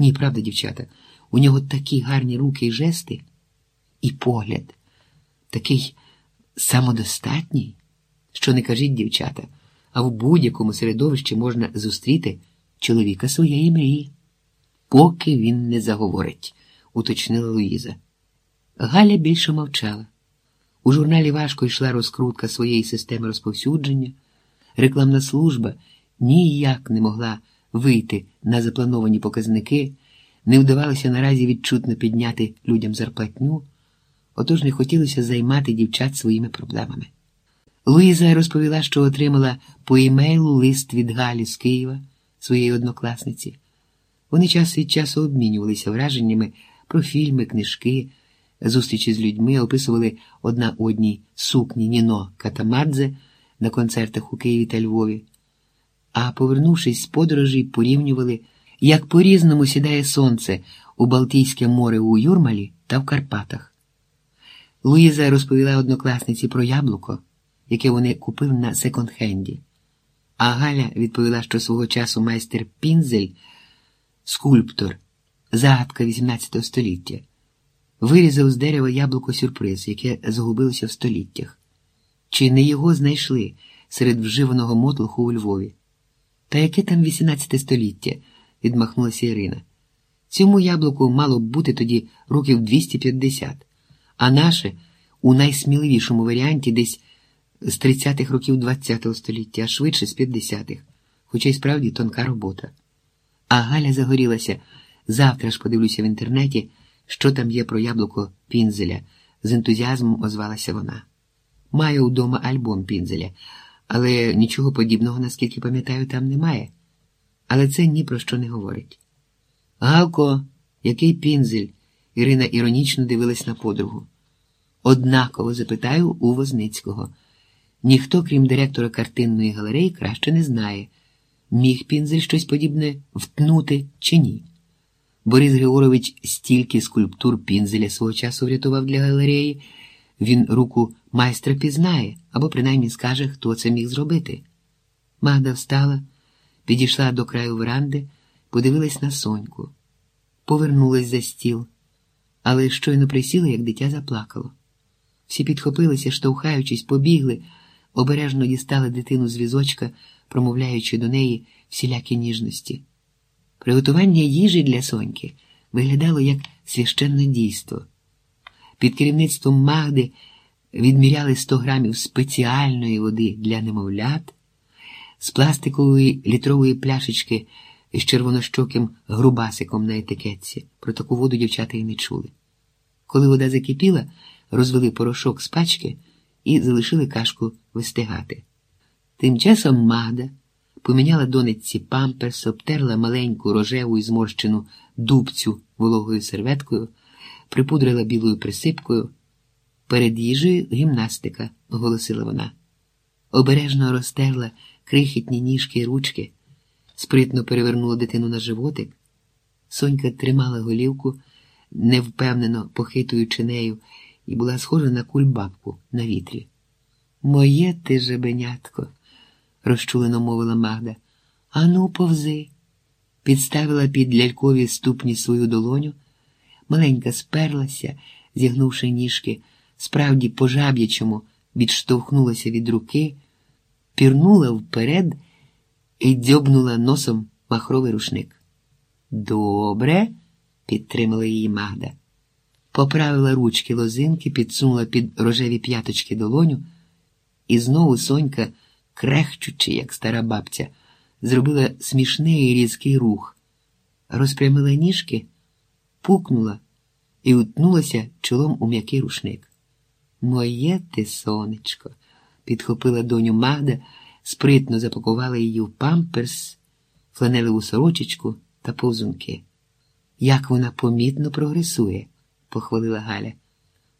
Ні, правда, дівчата, у нього такі гарні руки і жести, і погляд, такий самодостатній, що не кажіть, дівчата, а в будь-якому середовищі можна зустріти чоловіка своєї мрії. Поки він не заговорить, уточнила Луїза. Галя більше мовчала. У журналі важко йшла розкрутка своєї системи розповсюдження, рекламна служба ніяк не могла вийти на заплановані показники, не вдавалося наразі відчутно підняти людям зарплатню, отож не хотілося займати дівчат своїми проблемами. Луїза розповіла, що отримала по імейлу лист від Галі з Києва, своєї однокласниці. Вони час від часу обмінювалися враженнями про фільми, книжки, зустрічі з людьми, описували одна одній сукні Ніно Катамадзе на концертах у Києві та Львові. А повернувшись з подорожі, порівнювали, як по-різному сідає сонце у Балтійське море у Юрмалі та в Карпатах. Луїза розповіла однокласниці про яблуко, яке вони купили на секонд-хенді. А Галя відповіла, що свого часу майстер Пінзель, скульптор, загадка XVIII століття, вирізав з дерева яблуко сюрприз, яке загубилося в століттях. Чи не його знайшли серед вживаного мотлуху у Львові? Та яке там 18 століття? відмахнулася Ірина. Цьому яблуку мало б бути тоді років 250, а наше у найсміливішому варіанті десь з 30-х років ХХ століття, а швидше з 50-х, хоча й справді тонка робота. А Галя загорілася. Завтра ж подивлюся в інтернеті, що там є про яблуко Пінзеля. З ентузіазмом озвалася вона. Маю вдома альбом Пінзеля, але нічого подібного, наскільки пам'ятаю, там немає. Але це ні про що не говорить. Галко, який пінзель? Ірина іронічно дивилась на подругу. Однаково запитаю у Возницького. Ніхто, крім директора картинної галереї, краще не знає, міг пінзель щось подібне втнути чи ні. Борис Григорович стільки скульптур пінзеля свого часу врятував для галереї, він руку майстра пізнає або принаймні скаже, хто це міг зробити. Магда встала, підійшла до краю веранди, подивилась на соньку, повернулась за стіл, але щойно присіла, як дитя заплакало. Всі підхопилися, штовхаючись, побігли, обережно дістали дитину з візочка, промовляючи до неї всілякі ніжності. Приготування їжі для соньки виглядало як священне дійство. Під керівництвом Магди відміряли 100 грамів спеціальної води для немовлят, з пластикової літрової пляшечки з червонощоким грубасиком на етикетці. Про таку воду дівчата й не чули. Коли вода закипіла, розвели порошок з пачки і залишили кашку вистигати. Тим часом Магда поміняла донечці памперс, обтерла маленьку рожеву і зморщену дубцю вологою серветкою, припудрила білою присипкою. Перед їжею гімнастика, оголосила вона. Обережно розтерла крихітні ніжки й ручки, спритно перевернула дитину на животик. Сонька тримала голівку, невпевнено похитуючи нею, і була схожа на кульбабку на вітрі. Моє ти жебенятко, розчулено мовила Магда. Ану, повзи. Підставила під лялькові ступні свою долоню. Маленька сперлася, зігнувши ніжки, справді по жаб'ячому відштовхнулася від руки, пірнула вперед і дзьобнула носом махровий рушник. Добре, підтримала її Магда. Поправила ручки лозинки, підсунула під рожеві п'яточки долоню, і знову Сонька, крехчучи, як стара бабця, зробила смішний і різкий рух, розпрямила ніжки, пукнула і утнулася чолом у м'який рушник. Моє ти, сонечко, підхопила доню Магда, спритно запакувала її в памперс, фланелеву сорочечку та повзунки. Як вона помітно прогресує, похвалила Галя.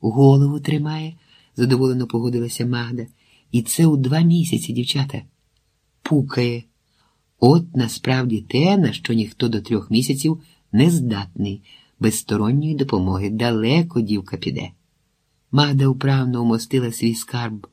Голову тримає, задоволено погодилася Магда. І це у два місяці, дівчата. Пукає. От насправді те, на що ніхто до трьох місяців не здатний, без сторонньої допомоги далеко дівка піде. Магда вправно умостила свій скарб